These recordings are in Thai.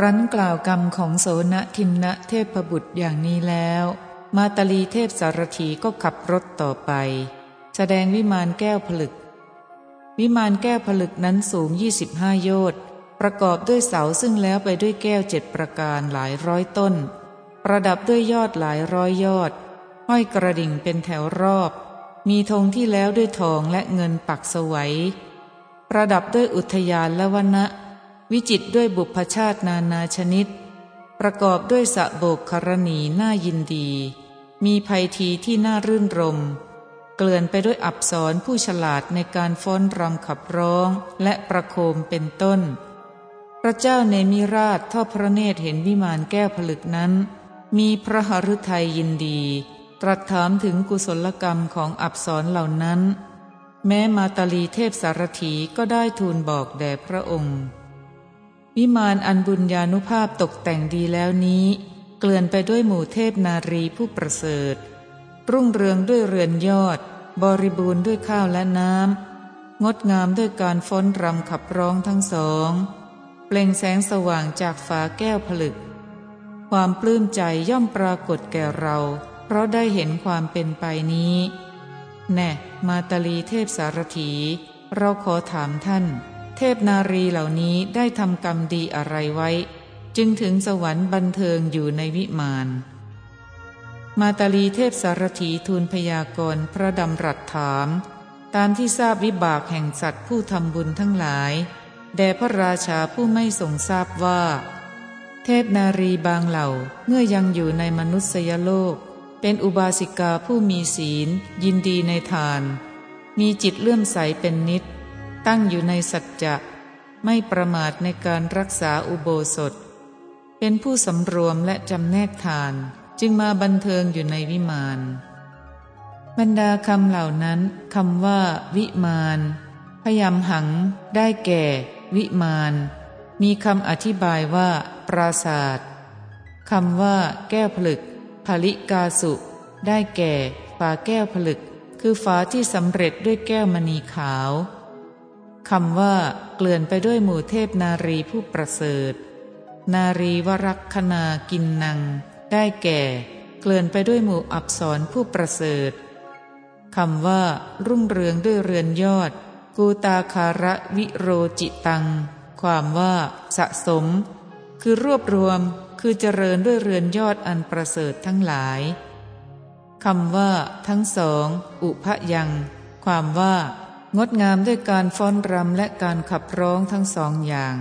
ครั้นกล่าวกรรมของโสนทินนะเทพบุตรอย่างนี้แล้ว มาตลีเทพสารถีก็ขับรถต่อไป แสดงวิมานแก้วผลึก วิมานแก้วผลึกนั้นสูงยี่สิบห้าโยชน์ประกอบด้วยเสาซึ่งแล้วไปด้วยแก้วเจ็ดประการหลายร้อยต้น ประดับด้วยยอดหลายร้อยยอด ห้อยกระดิ่งเป็นแถวรอบ มีธงที่แล้วด้วยทองและเงินปักสวัยประดับด้วยอุทยานและวนะ วิจิตด้วยบุพชาตินานาชนิด ประกอบด้วยสะโบกครณีน่ายินดี มีภัยทีที่น่ารื่นรม เกลื่อนไปด้วยอับสรผู้ฉลาดในการฟ้อนรำขับร้องและประโคมเป็นต้น พระเจ้าเนมิราชทอดพระเนตรเห็นวิมานแก้วผลึกนั้น มีพระหฤทัยยินดี ตรัสถามถึงกุศลกรรมของอับสรเหล่านั้น แม้มาตาลีเทพสารถีก็ได้ทูลบอกแด่พระองค์ วิมานอันบุญญานุภาพตกแต่งดีแล้วนี้ เกลื่อนไปด้วยหมู่เทพนารีผู้ประเสริฐ รุ่งเรืองด้วยเรือนยอด บริบูรณ์ด้วยข้าวและน้ำงดงามด้วยการฟ้อนรำขับร้องทั้งสอง เปล่งแสงสว่างจากฝาแก้วผลึก ความปลื้มใจย่อมปรากฏแก่เรา เพราะได้เห็นความเป็นไปนี้ แน่ มาตาลีเทพสารถี เราขอถามท่าน เทพนารีเหล่านี้ได้ทำกรรมดีอะไรไว้ จึงถึงสวรรค์บันเทิงอยู่ในวิมานมาตาลีเทพสารถีทูลพยากรพระดำรัสถาม ตามที่ทราบวิบากแห่งสัตว์ผู้ทำบุญทั้งหลาย แด่พระราชาผู้ไม่ทรงทราบว่า เทพนารีบางเหล่าเมื่อยังอยู่ในมนุษยโลก เป็นอุบาสิกาผู้มีศีล ยินดีในทาน มีจิตเลื่อมใสเป็นนิด ตั้งอยู่ในสัจจะไม่ประมาทในการรักษาอุโบสถ เป็นผู้สำรวมและจำแนกทานจึงมาบันเทิงอยู่ในวิมานบรรดาคำเหล่านั้นคำว่า วิมานพยามหัง ได้แก่ วิมานมีคำอธิบายว่า ปราศาสตร์คำว่า แก้วผลึกภลิกาสุ ได้แก่ฝาแก้วผลึก คือฝาที่สำเร็จด้วยแก้วมณีขาว คำว่าเกลื่อนไปด้วยหมู่เทพนารีผู้ประเสริฐ นารีวรักคณากินนัง ได้แก่ เกลื่อนไปด้วยหมู่อับสรผู้ประเสริฐคำว่า รุ่งเรืองด้วยเรือนยอด กูตาคาระวิโรจิตัง ความว่า สะสม คือรวบรวมคือเจริญด้วยเรือนยอดอันประเสริฐทั้งหลายคำว่า ทั้งสอง อุพยัง ความว่า งดงามด้วยการฟ้อนรำและการขับร้องทั้งสองอย่าง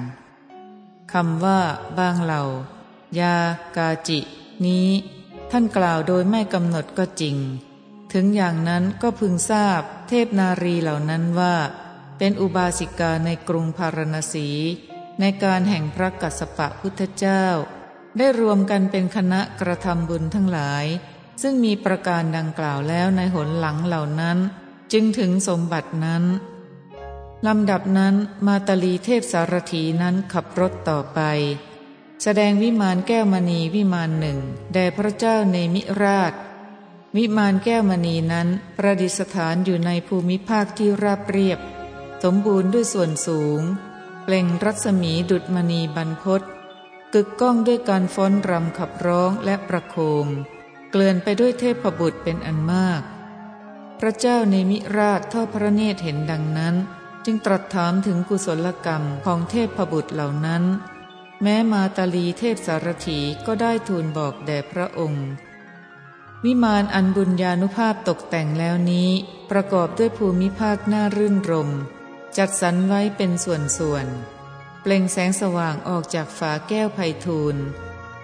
คำว่า บางเหล่า ยากาจิ นี้ ท่านกล่าวโดยไม่กำหนดก็จริง ถึงอย่างนั้นก็พึงทราบเทพนารีเหล่านั้นว่า เป็นอุบาสิกาในกรุงพาราณสี ในการแห่งพระกัสสปะพุทธเจ้า ได้รวมกันเป็นคณะกระทำบุญทั้งหลาย ซึ่งมีประการดังกล่าวแล้วในหนหลังเหล่านั้น จึงถึงสมบัตินั้นลำดับนั้นมาตาลีเทพสารถีนั้นขับรถต่อไป แสดงวิมานแก้วมณีวิมานหนึ่งแด่พระเจ้าในมิราช วิมานแก้วมณีนั้นประดิษฐานอยู่ในภูมิภาคที่ราบเรียบ สมบูรณ์ด้วยส่วนสูง เปล่งรัศมีดุดมณีบรรพศกึกก้องด้วยการฟ้อนรำขับร้องและประโคม เกลื่อนไปด้วยเทพบุตรเป็นอันมาก พระเจ้าในมิราชทอดพระเนตรเห็นดังนั้น จึงตรัสถามถึงกุศลกรรมของเทพบุตรเหล่านั้น แม้มาตาลีเทพสารถีก็ได้ทูลบอกแด่พระองค์ วิมานอันบุญญานุภาพตกแต่งแล้วนี้ ประกอบด้วยภูมิภาคน่ารื่นรม จัดสรรไว้เป็นส่วนๆเปล่งแสงสว่างออกจากฝาแก้วไพทูล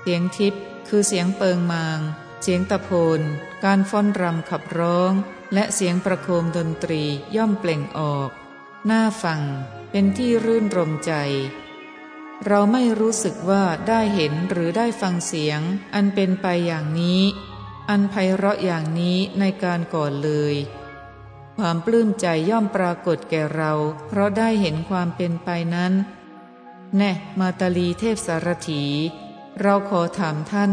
เสียงทิพย์คือเสียงเปิงมาง เสียงตะโพนการฟ้อนรำขับร้อง และเสียงประโคมดนตรีย่อมเปล่งออกหน้าฟังเป็นที่รื่นรมใจ เราไม่รู้สึกว่าได้เห็นหรือได้ฟังเสียง อันเป็นไปอย่างนี้ อันไพเราะอย่างนี้ในการก่อนเลย ความปลื้มใจย่อมปรากฏแก่เรา เพราะได้เห็นความเป็นไปนั้น แน่ มาตาลีเทพสารถี เราขอถามท่าน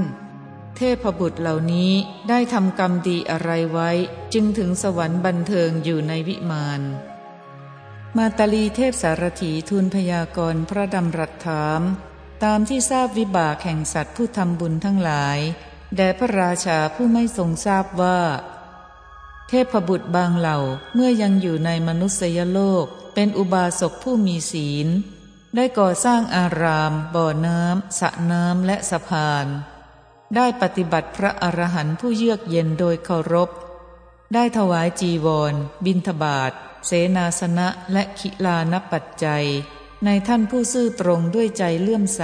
เทพบุตรเหล่านี้ได้ทำกรรมดีอะไรไว้ จึงถึงสวรรค์บันเทิงอยู่ในวิมานมาตาลีเทพสารถีทูลพยากรณ์พระดำรัสถาม ตามที่ทราบวิบากแห่งสัตว์ผู้ทำบุญทั้งหลายแด่พระราชาผู้ไม่ทรงทราบว่า เทพบุตรบางเหล่าเมื่อยังอยู่ในมนุษยโลก เป็นอุบาสกผู้มีศีล ได้ก่อสร้างอาราม บ่อน้ำสระน้ำและสะพาน ได้ปฏิบัติพระอรหันต์ผู้เยือกเย็นโดยเคารพ ได้ถวายจีวร บิณฑบาตเสนาสนะและขิลานปัจจัย ในท่านผู้ซื่อตรงด้วยใจเลื่อมใส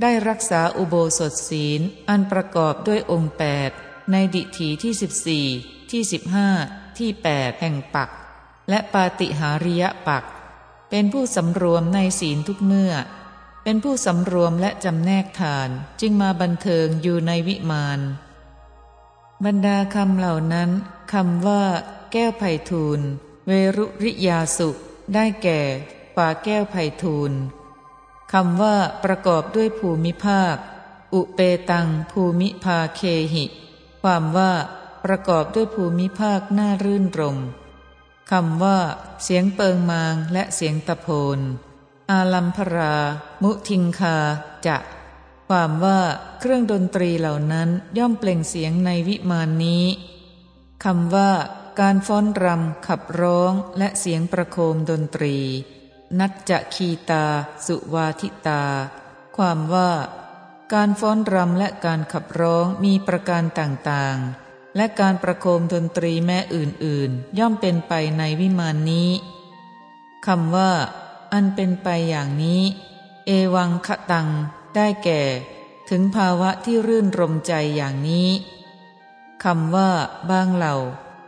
ได้รักษาอุโบสถศีล อันประกอบด้วยองค์แปดในดิถีที่สิบสี่ที่สิบห้าที่แปดแห่งปัก และปาติหาริยปัก เป็นผู้สำรวมในศีลทุกเมื่อ เป็นผู้สำรวมและจำแนกทานจึงมาบันเทิงอยู่ในวิมานบรรดาคำเหล่านั้นคำว่า แก้วไผ่ทูล เวรุริยาสุ ได้แก่ ป่าแก้วไผ่ทูลคำว่าประกอบด้วยภูมิภาค อุเปตังภูมิภาเคหิ ความว่าประกอบด้วยภูมิภาคน่ารื่นรมคำว่า เสียงเปิงมางและเสียงตะโพน อาลัมพรา มุทิงคา จะ ความว่าเครื่องดนตรีเหล่านั้นย่อมเปล่งเสียงในวิมานนี้คำว่า การฟ้อนรำขับร้องและเสียงประโคมดนตรี นัจจคีตา สุวาทิตา ความว่า การฟ้อนรำและการขับร้องมีประการต่างๆ และการประโคมดนตรีแม่อื่นๆ ย่อมเป็นไปในวิมานนี้คำว่า อันเป็นไปอย่างนี้ เอวังคตัง ได้แก่ ถึงภาวะที่รื่นรมใจอย่างนี้คำว่า บางเหล่า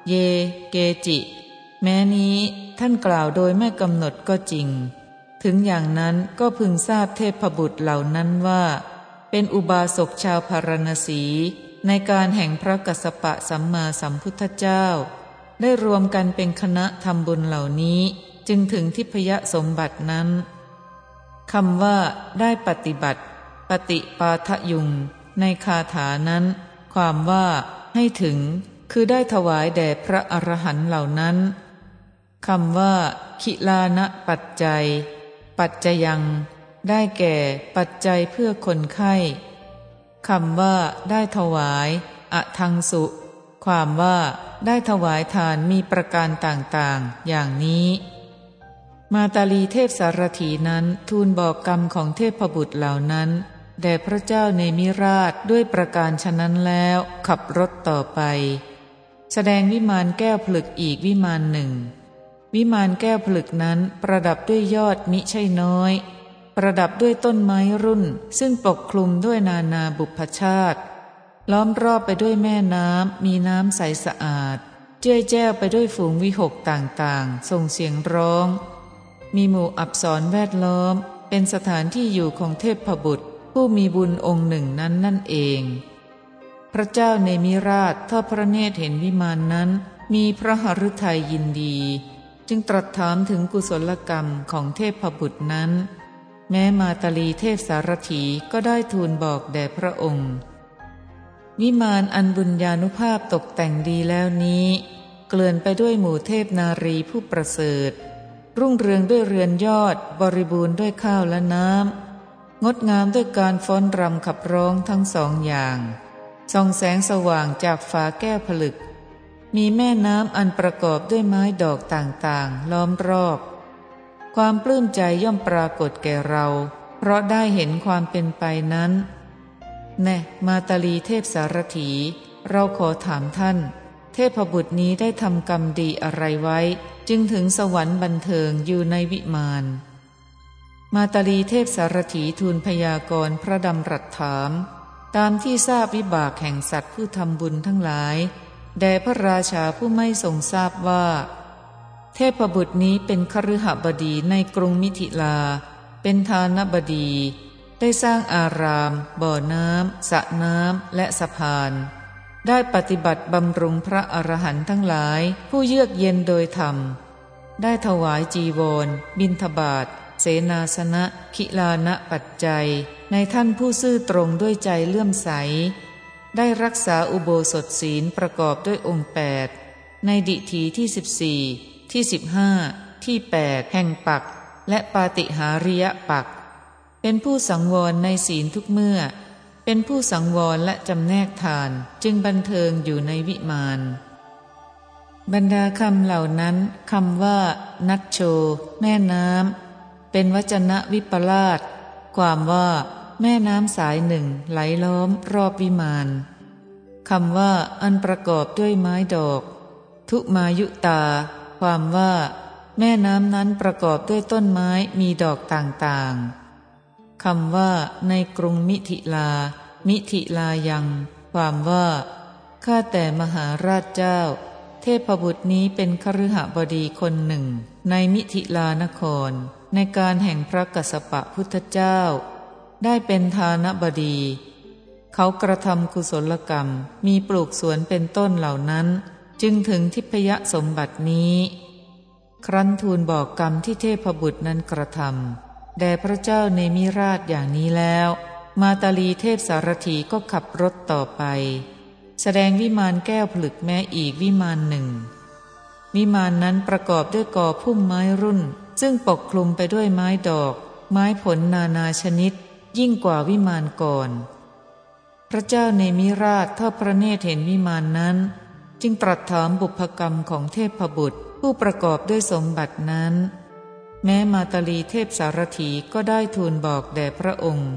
เย เกจิ แม้นี้ท่านกล่าวโดยไม่กำหนดก็จริง ถึงอย่างนั้นก็พึงทราบเทพบุตรเหล่านั้นว่า เป็นอุบาสกชาวพารณสีในการแห่งพระกัสสปะสัมมาสัมพุทธเจ้า ได้รวมกันเป็นคณะทำบุญเหล่านี้ จึงถึงทิพยสมบัตินั้นคำว่าได้ปฏิบัติ ปฏิปาทยุง ในคาถานั้น ความว่าให้ถึงคือได้ถวายแด่พระอรหันต์เหล่านั้นคำว่า คิลานะปัจจัย ปัจจยัง ได้แก่ปัจจัยเพื่อคนไข้คำว่า ได้ถวายอะทังสุ ความว่า ได้ถวายทานมีประการต่างๆ อย่างนี้ มาตาลีเทพสารถีนั้นทูลบอกกรรมของเทพบุตรเหล่านั้นแด่พระเจ้าเนมิราชด้วยประการฉะนั้นแล้วขับรถต่อไป แสดงวิมานแก้วผลึกอีกวิมานหนึ่ง วิมานแก้วผลึกนั้นประดับด้วยยอดมิใช่น้อย ประดับด้วยต้นไม้รุ่น ซึ่งปกคลุมด้วยนานาบุพชาติ ล้อมรอบไปด้วยแม่น้ำมีน้ำใสสะอาด เจ้ยแจ้วไปด้วยฝูงวิหกต่างๆส่งเสียงร้อง มีหมู่อับสรแวดล้อม เป็นสถานที่อยู่ของเทพบุตร ผู้มีบุญองค์หนึ่งนั้นนั่นเอง พระเจ้าเนมิราชทอดพระเนตรเห็นวิมานนั้น มีพระหฤทัยยินดี จึงตรัสถามถึงกุศลกรรมของเทพบุตรนั้น แม้มาตาลีเทพสารถีก็ได้ทูลบอกแด่พระองค์วิมานอันบุญญาณุภาพตกแต่งดีแล้วนี้ เกลื่อนไปด้วยหมู่เทพนารีผู้ประเสริฐ รุ่งเรืองด้วยเรือนยอด บริบูรณ์ด้วยข้าวและน้ำ งดงามด้วยการฟ้อนรำขับร้องทั้งสองอย่างส่องแสงสว่างจากฝาแก้วผลึก มีแม่น้ำอันประกอบด้วยไม้ดอกต่างๆ ล้อมรอบ ความปลื้มใจย่อมปรากฏแก่เรา เพราะได้เห็นความเป็นไปนั้น แน่มาตาลีเทพสารถี เราขอถามท่าน เทพบุตรนี้ได้ทำกรรมดีอะไรไว้ จึงถึงสวรรค์บันเทิงอยู่ในวิมาน มาตาลีเทพสารถีทูลพยากรณ์พระดำรัสถาม ตามที่ทราบวิบากแห่งสัตว์ผู้ทำบุญทั้งหลายแด่พระราชาผู้ไม่ทรงทราบว่า เทพบุตรนี้เป็นคฤหบดีในกรุงมิถิลา เป็นทานบดี ได้สร้างอาราม บ่อน้ำสระน้ำและสะพาน ได้ปฏิบัติบำรุงพระอรหันต์ทั้งหลายผู้เยือกเย็นโดยธรรม ได้ถวายจีวร บินทบาทเสนาสนะคิลานะปัจจัย ในท่านผู้ซื่อตรงด้วยใจเลื่อมใส ได้รักษาอุโบสถศีลประกอบด้วยองค์แปดในดิถีที่สิบสี่ที่สิบห้าที่แปดแห่งปัก และปาติหาริยปัก เป็นผู้สังวรในศีลทุกเมื่อ เป็นผู้สังวรและจำแนกทานจึงบันเทิงอยู่ในวิมานบรรดาคำเหล่านั้นคำว่า นัดโช แม่น้ำเป็นวจนะวิปลาสความว่า แม่น้ำสายหนึ่งไหลล้อมรอบวิมานคำว่า อันประกอบด้วยไม้ดอก ทุมายุตา ความว่า แม่น้ำนั้นประกอบด้วยต้นไม้มีดอกต่างๆ คำว่าในกรุงมิถิลา มิถิลายัง ความว่า ข้าแต่มหาราชเจ้า เทพบุตรนี้เป็นคฤหบดีคนหนึ่ง ในมิถิลานคร ในการแห่งพระกัสสปะพุทธเจ้า ได้เป็นทานบดี เขากระทำกุศลกรรม มีปลูกสวนเป็นต้นเหล่านั้น จึงถึงทิพยสมบัตินี้ ครั้นทูลบอกกรรมที่เทพบุตรนั้นกระทำ แด่พระเจ้าในมิราชอย่างนี้แล้ว มาตาลีเทพสารถีก็ขับรถต่อไป แสดงวิมานแก้วผลึกแม้อีกวิมานหนึ่ง วิมานนั้นประกอบด้วยกอพุ่มไม้รุ่น ซึ่งปกคลุมไปด้วยไม้ดอก ไม้ผลนานาชนิด ยิ่งกว่าวิมานก่อน พระเจ้าเนมิราชทอดพระเนตรเห็นวิมานนั้น จึงตรัสถามบุพกรรมของเทพบุตรผู้ประกอบด้วยสมบัตินั้น แม้มาตาลีเทพสารถีก็ได้ทูลบอกแด่พระองค์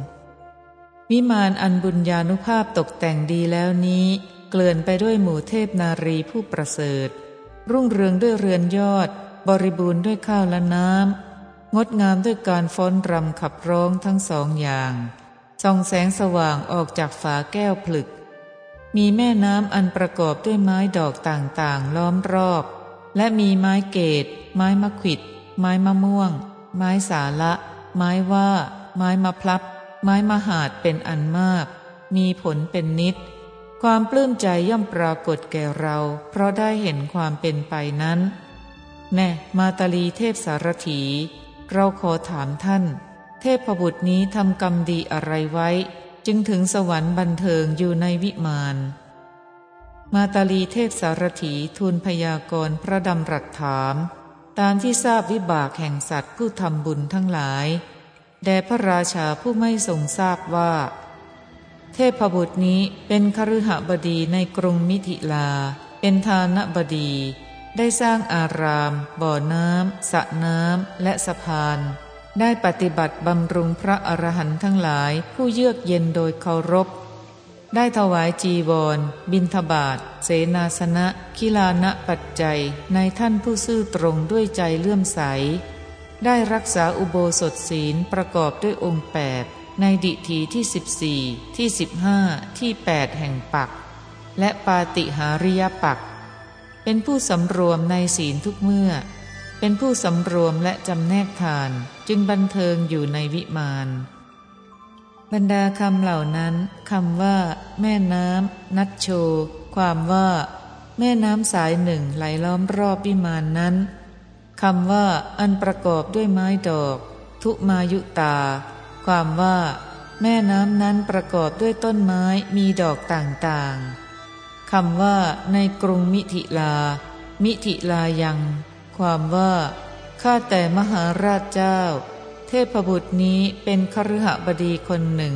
วิมานอันบุญญาณุภาพตกแต่งดีแล้วนี้ เกลื่อนไปด้วยหมู่เทพนารีผู้ประเสริฐ รุ่งเรืองด้วยเรือนยอด บริบูรณ์ด้วยข้าวและน้ำงดงามด้วยการฟ้อนรำขับร้องทั้งสองอย่างส่องแสงสว่างออกจากฝาแก้วผลึก มีแม่น้ำอันประกอบด้วยไม้ดอกต่างๆ ล้อมรอบ และมีไม้เกต ไม้มะขิด ไม้มะม่วง ไม้สาละ ไม้ว่า ไม้มะพลับ ไม้มหาดเป็นอันมาก มีผลเป็นนิด ความปลื้มใจย่อมปรากฏแก่เรา เพราะได้เห็นความเป็นไปนั้น แน่มาตาลีเทพสารถี เราขอถามท่าน เทพบุตรนี้ทำกรรมดีอะไรไว้ จึงถึงสวรรค์บันเทิงอยู่ในวิมานมาตาลีเทพสารถีทูลพยากรณ์พระดำรัสถาม ตามที่ทราบวิบากแห่งสัตว์ผู้ทำบุญทั้งหลาย แด่พระราชาผู้ไม่ทรงทราบว่า เทพบุตรนี้เป็นคฤหบดีในกรุงมิถิลา เป็นทานบดี ได้สร้างอาราม บ่อน้ำสระน้ำและสะพาน ได้ปฏิบัติบำรุงพระอรหันต์ทั้งหลายผู้เยือกเย็นโดยเคารพ ได้ถวายจีวร บินทบาทเสนาสนะคิลานะปัจจัยในท่านผู้ซื่อตรงด้วยใจเลื่อมใส ได้รักษาอุโบสถศีลประกอบด้วยองค์แปดในดิถีที่สิบสี่ที่สิบห้าที่แปดแห่งปัก และปาติหาริยปัก เป็นผู้สำรวมในศีลทุกเมื่อ เป็นผู้สำรวมและจำแนกทานจึงบันเทิงอยู่ในวิมาน บรรดาคำเหล่านั้นคำว่า แม่น้ำนัดโช ความว่า แม่น้ำสายหนึ่งไหลล้อมรอบวิมานนั้นคำว่า อันประกอบด้วยไม้ดอก ทุมายุตา ความว่า แม่น้ำนั้นประกอบด้วยต้นไม้มีดอกต่างๆคำว่า ในกรุงมิถิลา มิถิลายัง ความว่าข้าแต่มหาราชเจ้า ทพบุตรนี้เป็นคฤหบดีคนหนึ่ง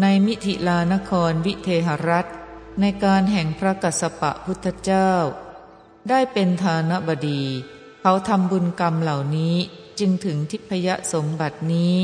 ในมิถิลานครวิเทหรัฐ ในการแห่งพระกัสสปะพุทธเจ้า ได้เป็นฐานบดี เขาทำบุญกรรมเหล่านี้จึงถึงทิพยสมบัตินี้